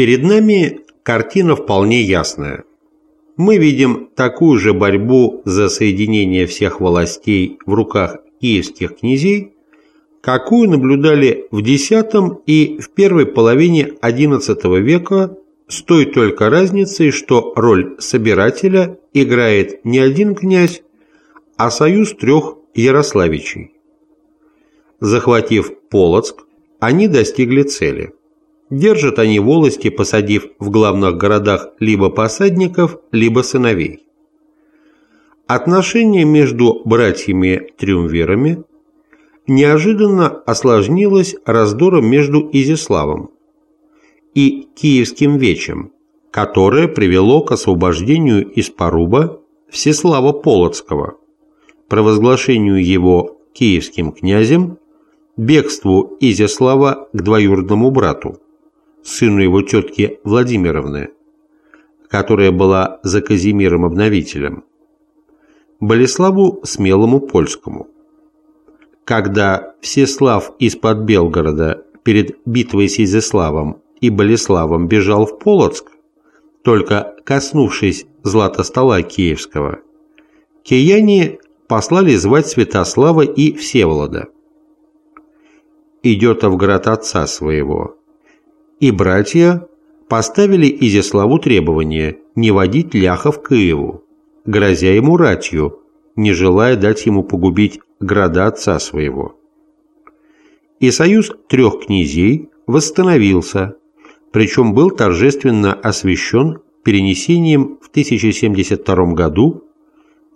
Перед нами картина вполне ясная. Мы видим такую же борьбу за соединение всех властей в руках киевских князей, какую наблюдали в X и в первой половине XI века с той только разницей, что роль собирателя играет не один князь, а союз трех Ярославичей. Захватив Полоцк, они достигли цели. Держат они волости, посадив в главных городах либо посадников, либо сыновей. Отношения между братьями-триумвирами неожиданно осложнилось раздором между Изяславом и Киевским Вечем, которое привело к освобождению из Поруба Всеслава Полоцкого, провозглашению его киевским князем, бегству Изяслава к двоюродному брату, сыну его тетки Владимировны, которая была за Казимиром Обновителем, Болеславу Смелому Польскому. Когда Всеслав из-под Белгорода перед битвой с Изяславом и Болеславом бежал в Полоцк, только коснувшись злата стола Киевского, кияне послали звать Святослава и Всеволода. Идет в город отца своего. И братья поставили Изяславу требование не водить ляхов к Киеву, грозя ему ратью, не желая дать ему погубить града отца своего. И союз трех князей восстановился, причем был торжественно освящен перенесением в 1072 году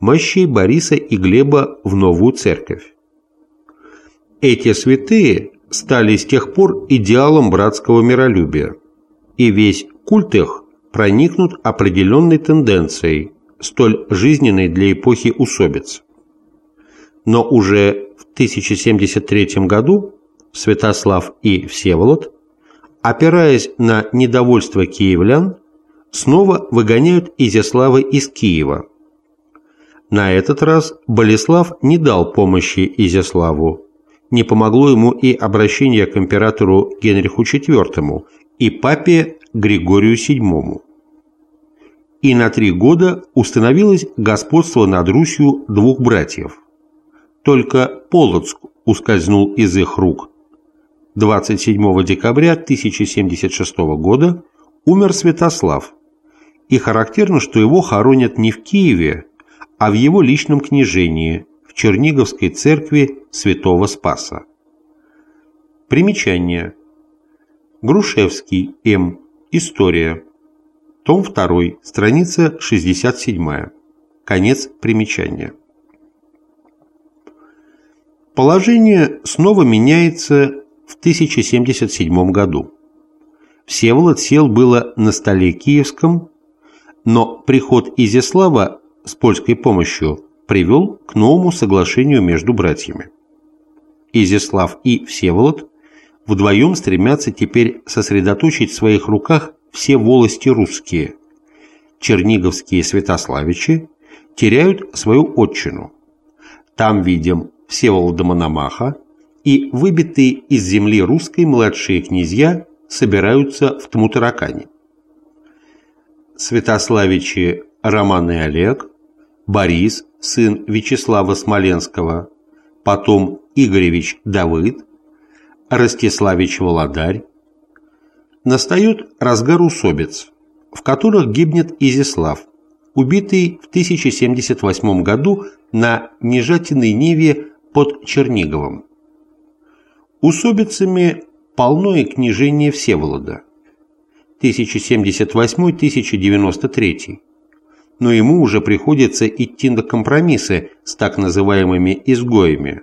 мощей Бориса и Глеба в новую церковь. Эти святые стали с тех пор идеалом братского миролюбия, и весь культ их проникнут определенной тенденцией, столь жизненной для эпохи усобиц. Но уже в 1073 году Святослав и Всеволод, опираясь на недовольство киевлян, снова выгоняют Изяслава из Киева – на этот раз Болеслав не дал помощи Изяславу. Не помогло ему и обращение к императору Генриху IV и папе Григорию VII. И на три года установилось господство над Русью двух братьев. Только Полоцк ускользнул из их рук. 27 декабря 1076 года умер Святослав, и характерно, что его хоронят не в Киеве, а в его личном княжении Черниговской церкви святого Спаса. Примечание. Грушевский, М. История. Том 2, страница 67. Конец примечания. Положение снова меняется в 1077 году. Всеволод сел было на столе киевском, но приход Изяслава с польской помощью привел к новому соглашению между братьями. Изяслав и Всеволод вдвоем стремятся теперь сосредоточить в своих руках все волости русские. Черниговские святославичи теряют свою отчину. Там видим Всеволода Мономаха, и выбитые из земли русской младшие князья собираются в Тмутаракане. Святославичи Роман и Олег Борис, сын Вячеслава Смоленского, потом Игоревич Давыд, Ростиславич Володарь. Настает разгар усобиц, в которых гибнет Изяслав, убитый в 1078 году на Нежатиной Неве под Черниговым. Усобицами полно и княжение Всеволода 1078-1093 но ему уже приходится идти на компромиссы с так называемыми «изгоями».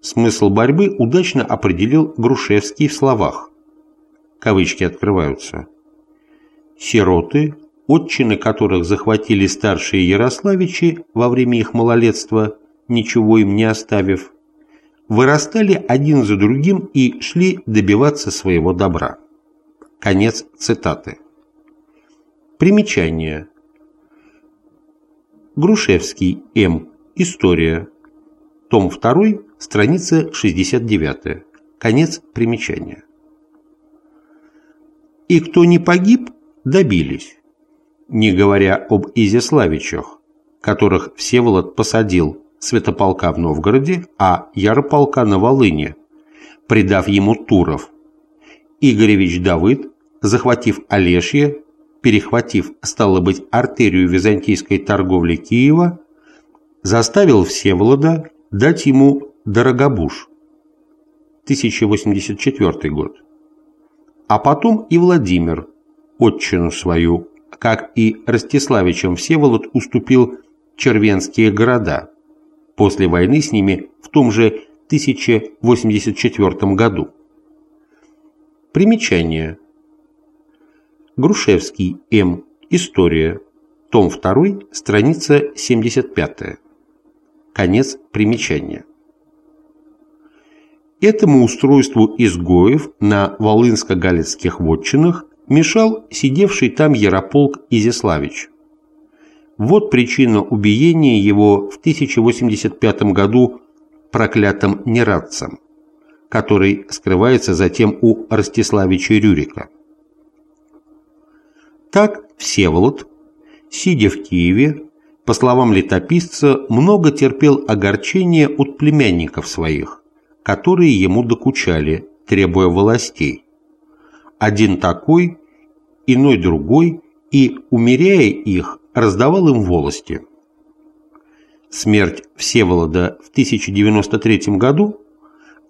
Смысл борьбы удачно определил Грушевский в словах. Кавычки открываются. «Сироты, отчины которых захватили старшие Ярославичи во время их малолетства, ничего им не оставив, вырастали один за другим и шли добиваться своего добра». Конец цитаты. Примечание. Грушевский, М. История. Том 2, страница 69. Конец примечания. и кто не погиб, добились, не говоря об Изяславичах, которых Всеволод посадил Святополка в Новгороде, а Ярополка на Волыне, придав ему Туров. Игоревич Давыд, захватив Олешье, перехватив, стало быть, артерию византийской торговли Киева, заставил Всеволода дать ему Дорогобуж, 1084 год, а потом и Владимир, отчину свою, как и Ростиславичем Всеволод уступил червенские города, после войны с ними в том же 1084 году. Примечание. Грушевский, М. История. Том 2, страница 75. Конец примечания. Этому устройству изгоев на Волынско-Галицких вотчинах мешал сидевший там Ярополк Изяславич. Вот причина убиения его в 1085 году проклятым нерадцем, который скрывается затем у Ростиславича Рюрика. Так Всеволод, сидя в Киеве, по словам летописца, много терпел огорчения от племянников своих, которые ему докучали, требуя властей. Один такой, иной другой, и, умеряя их, раздавал им волости. Смерть Всеволода в 1093 году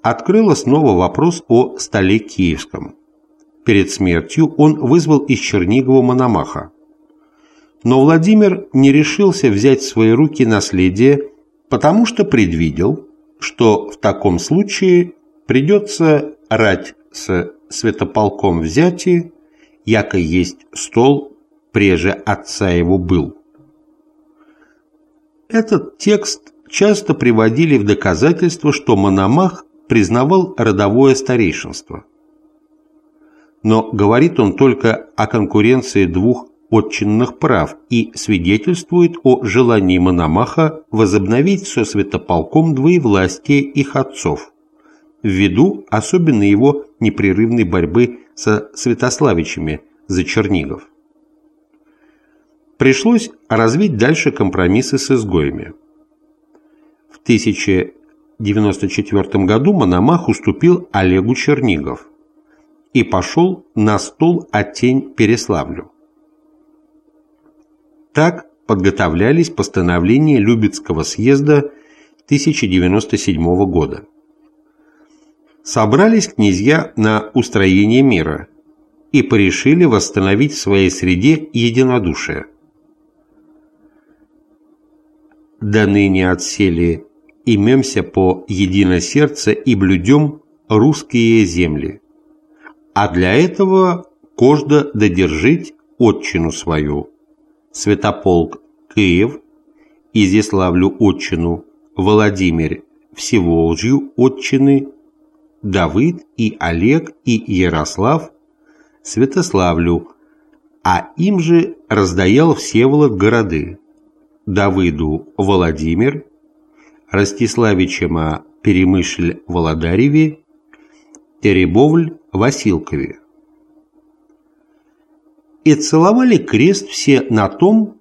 открыла снова вопрос о столе киевском. Перед смертью он вызвал из Чернигова Мономаха. Но Владимир не решился взять в свои руки наследие, потому что предвидел, что в таком случае придется рать с святополком взятие, яко есть стол преже отца его был. Этот текст часто приводили в доказательство, что Мономах признавал родовое старейшинство. Но говорит он только о конкуренции двух отчинных прав и свидетельствует о желании Мономаха возобновить со святополком двоевластие их отцов, ввиду особенно его непрерывной борьбы со святославичами за Чернигов пришлось развить дальше компромиссы с изгоями. В 1094 году Мономах уступил Олегу Чернигов и пошел на стол Отень Переславлю. Так подготовлялись постановления Любецкого съезда 1097 года. Собрались князья на устроение мира и порешили восстановить в своей среде единодушие – до ныне отсели, имемся по едино сердце и блюдем русские земли. А для этого кожда додержить отчину свою. Святополк Киев, Изяславлю отчину, Владимир Всеволжью отчины, Давыд и Олег и Ярослав. Святославлю, а им же раздаял Всеволод городы. Давыду Владимир, Ростиславичема Перемышль Володареве, Теребовль Василкове. И целовали крест все на том,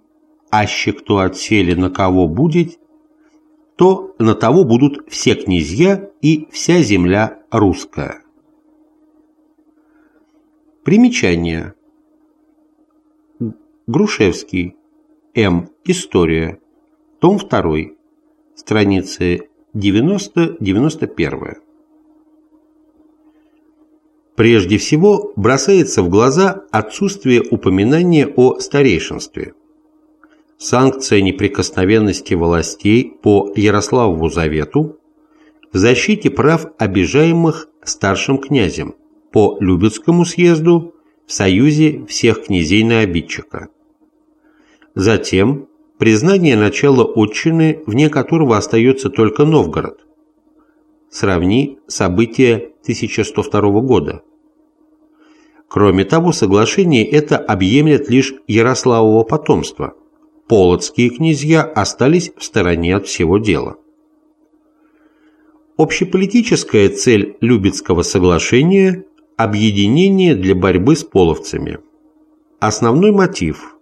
аще кто отсели на кого будет, то на того будут все князья и вся земля русская. Примечание. Грушевский. М. История. Том 2. Страницы 90-91. Прежде всего бросается в глаза отсутствие упоминания о старейшинстве. Санкция неприкосновенности властей по Ярославову завету в защите прав обижаемых старшим князем по Любецкому съезду в союзе всех князей на обидчика. Затем признание начала отчины, вне которого остается только Новгород. Сравни события 1102 года. Кроме того, соглашение это объемлет лишь Ярославово потомство. Полоцкие князья остались в стороне от всего дела. Общеполитическая цель Любецкого соглашения Объединение для борьбы с половцами. Основной мотив.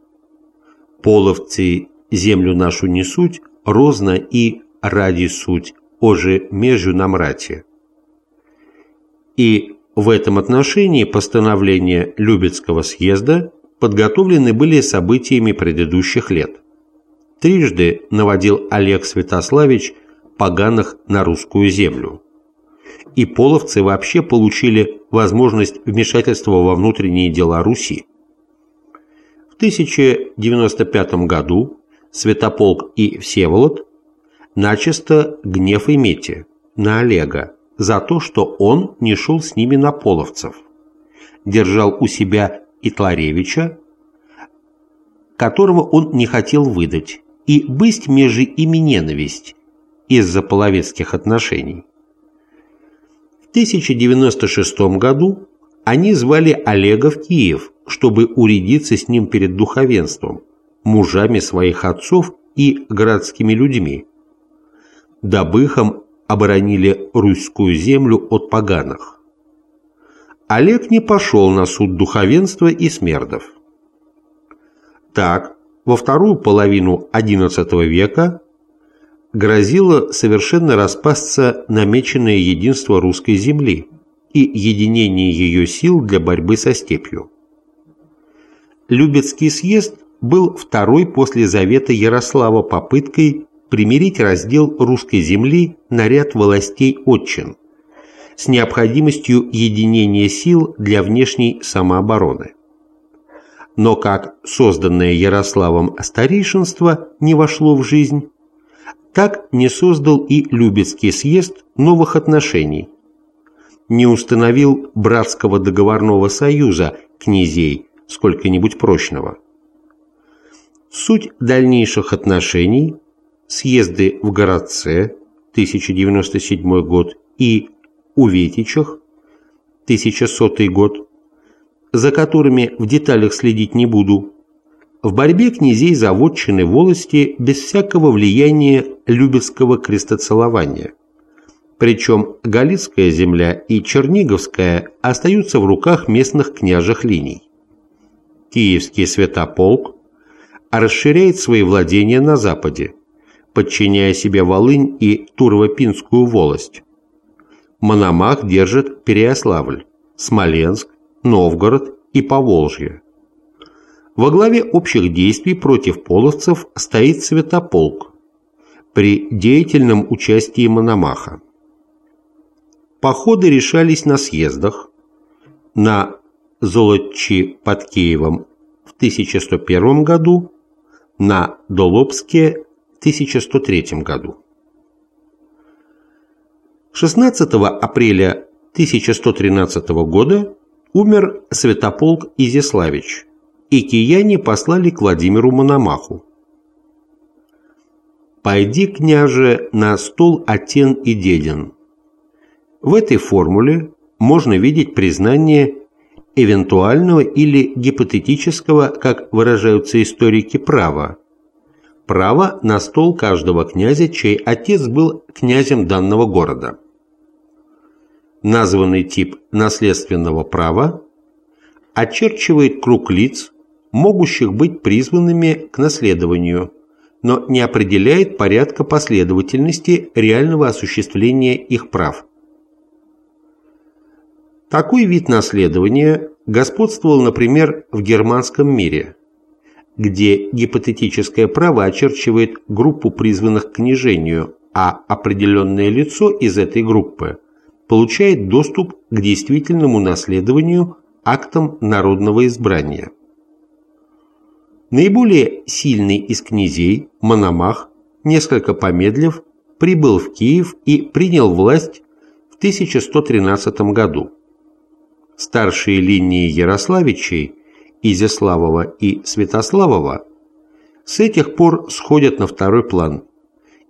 Половцы землю нашу несуть, розно и ради суть, оже между нам рати. И в этом отношении постановления Любецкого съезда подготовлены были событиями предыдущих лет. Трижды наводил Олег Святославич поганых на русскую землю. И половцы вообще получили возможность вмешательства во внутренние дела Руси. В 1095 году Святополк и Всеволод начисто гнев имейте на Олега за то, что он не шел с ними на половцев, держал у себя Итларевича, которого он не хотел выдать, и быть между ими ненависть из-за половецких отношений. В 1096 году они звали Олега в Киев, чтобы уредиться с ним перед духовенством, мужами своих отцов и городскими людьми, их оборонили русскую землю от поганых. Олег не пошел на суд духовенства и смердов. Так, во вторую половину XI века грозило совершенно распасться намеченное единство русской земли и единение ее сил для борьбы со степью. Любецкий съезд был второй после Завета Ярослава попыткой примирить раздел русской земли на ряд властей отчин с необходимостью единения сил для внешней самообороны. Но как созданное Ярославом старейшинство не вошло в жизнь, так не создал и Любецкий съезд новых отношений, не установил братского договорного союза князей сколько-нибудь прочного. Суть дальнейших отношений съезды в Городце 1097 год и Уветичах 1100 год, за которыми в деталях следить не буду, в борьбе князей за вотчины волости без всякого влияния Любецкого крестоцелования. Причем Галицкая земля и Черниговская остаются в руках местных княжих линий. Киевский святополк расширяет свои владения на западе, подчиняя себе Волынь и Турово-Пинскую волость. Мономах держит Переяславль, Смоленск, Новгород и Поволжье. Во главе общих действий против половцев стоит Святополк при деятельном участии Мономаха. Походы решались на съездах, на Золотчи под Киевом в 1101 году, на Долобске 1103 году. 16 апреля 1113 года умер Святополк Изяславич, и кияне послали к Владимиру Мономаху. «Пойди, княже, на стол Атен и Дедин». В этой формуле можно видеть признание эвентуального или гипотетического, как выражаются историки, права, право на стол каждого князя, чей отец был князем данного города. Названный тип наследственного права очерчивает круг лиц, могущих быть призванными к наследованию, но не определяет порядка последовательности реального осуществления их прав. Такой вид наследования господствовал, например, в германском мире – где гипотетическое право очерчивает группу призванных к княжению, а определенное лицо из этой группы получает доступ к действительному наследованию актом народного избрания. Наиболее сильный из князей, Мономах, несколько помедлив, прибыл в Киев и принял власть в 1113 году. Старшие линии Ярославичей – Изяславова и Святославова с этих пор сходят на второй план,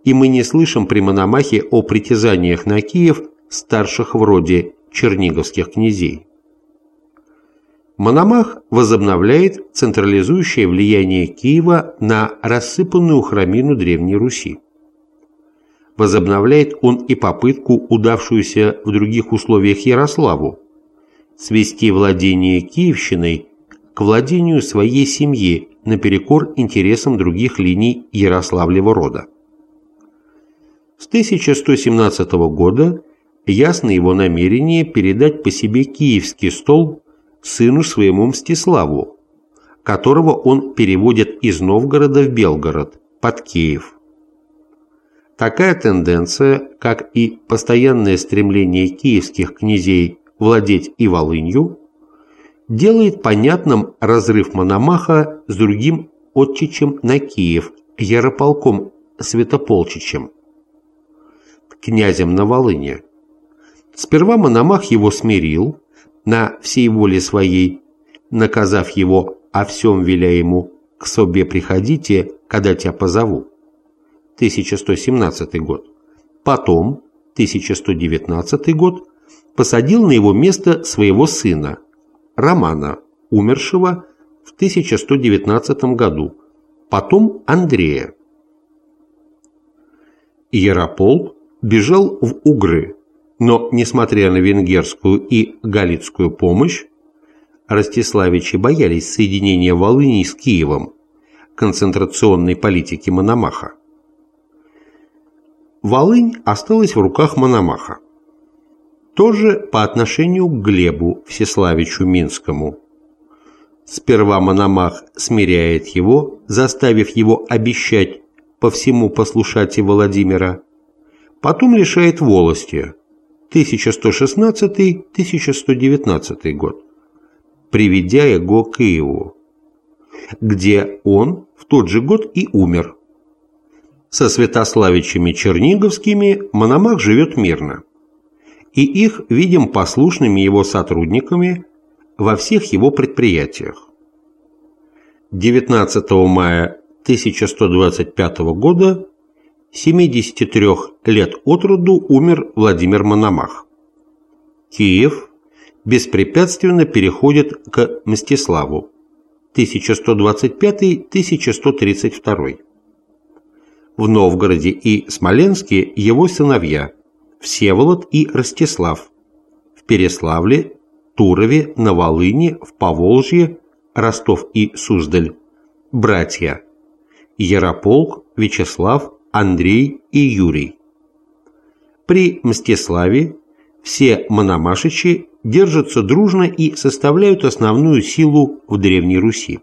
и мы не слышим при Мономахе о притязаниях на Киев старших вроде черниговских князей. Мономах возобновляет централизующее влияние Киева на рассыпанную храмину Древней Руси. Возобновляет он и попытку, удавшуюся в других условиях Ярославу, свести владение Киевщиной к владению своей семьи наперекор интересам других линий Ярославлева рода. С 1117 года ясно его намерение передать по себе киевский стол сыну своему Мстиславу, которого он переводит из Новгорода в Белгород, под Киев. Такая тенденция, как и постоянное стремление киевских князей владеть и Волынью, делает понятным разрыв Мономаха с другим отчичем на Киев, Ярополком Святополчичем, князем на Волыне. Сперва Мономах его смирил, на всей воле своей, наказав его о всем веля ему «к собе приходите, когда тебя позову». 1117 год. Потом, 1119 год, посадил на его место своего сына, Романа, умершего в 1119 году, потом Андрея. Ярополк бежал в Угры, но, несмотря на венгерскую и галицкую помощь, Ростиславичи боялись соединения Волыни с Киевом, концентрационной политики Мономаха. Волынь осталась в руках Мономаха. Тоже по отношению к Глебу Всеславичу Минскому. Сперва Мономах смиряет его, заставив его обещать по всему послушать и Владимира, потом лишает волости 1116-1119 год, приведя его к Киеву, где он в тот же год и умер. Со Святославичами Черниговскими Мономах живет мирно и их видим послушными его сотрудниками во всех его предприятиях. 19 мая 1125 года 73 лет от роду умер Владимир Мономах. Киев беспрепятственно переходит к Мстиславу 1125-1132. В Новгороде и Смоленске его сыновья – Всеволод и Ростислав, в Переславле, Турове, на Волыне, в Поволжье, Ростов и Суздаль, братья Ярополк, Вячеслав, Андрей и Юрий. При Мстиславе все мономашичи держатся дружно и составляют основную силу в Древней Руси.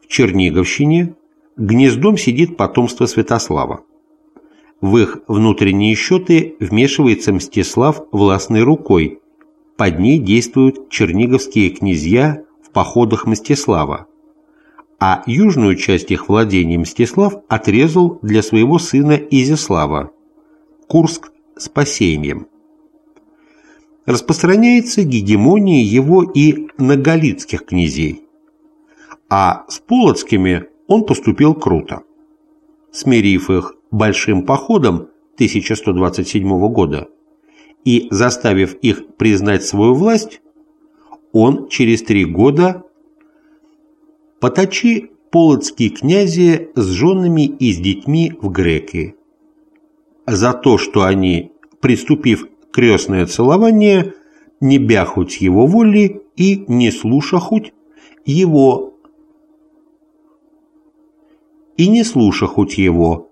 В Черниговщине гнездом сидит потомство Святослава. В их внутренние счеты вмешивается Мстислав властной рукой. Под ней действуют черниговские князья в походах Мстислава. А южную часть их владений Мстислав отрезал для своего сына Изяслава. Курск с посеянием. Распространяется гегемония его и на галицких князей. А с полоцкими он поступил круто. Смирив их большим походом 1127 года и заставив их признать свою власть, он через три года поточи полоцкие князи с женами и с детьми в греки. За то, что они, приступив крестное целование, не бяхуть его воли и не слушахуть его и не слушахуть его,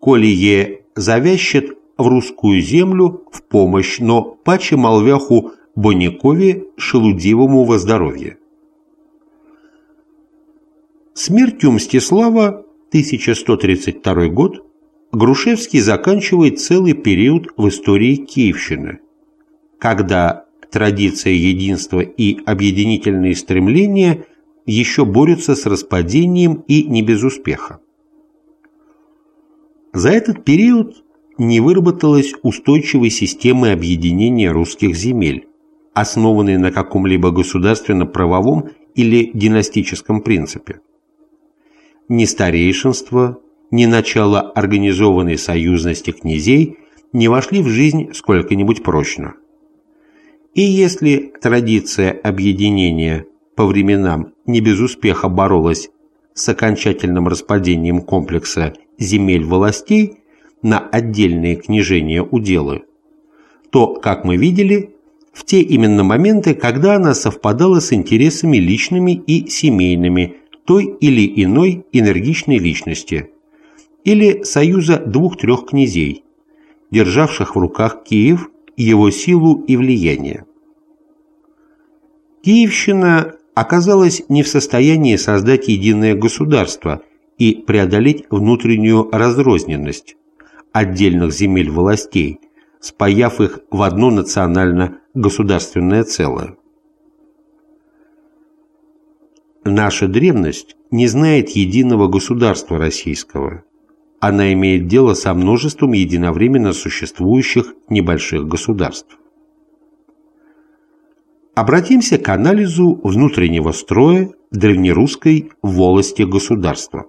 коли е завящет в русскую землю в помощь, но паче молвяху Боникове шелудивому во здоровье. Смертью Мстислава 1132 год Грушевский заканчивает целый период в истории Киевщины, когда традиция единства и объединительные стремления еще борются с распадением и не без успеха. За этот период не выработалась устойчивой системы объединения русских земель, основанной на каком-либо государственно-правовом или династическом принципе. Ни старейшинство, ни начало организованной союзности князей не вошли в жизнь сколько-нибудь прочно. И если традиция объединения по временам не без успеха боролась с окончательным распадением комплекса земель властей на отдельные княжения уделы, то, как мы видели, в те именно моменты, когда она совпадала с интересами личными и семейными той или иной энергичной личности или союза двух-трех князей, державших в руках Киев, его силу и влияние. Киевщина оказалась не в состоянии создать единое государство и преодолеть внутреннюю разрозненность отдельных земель властей, спаяв их в одно национально-государственное целое. Наша древность не знает единого государства российского. Она имеет дело со множеством единовременно существующих небольших государств. Обратимся к анализу внутреннего строя древнерусской волости государства.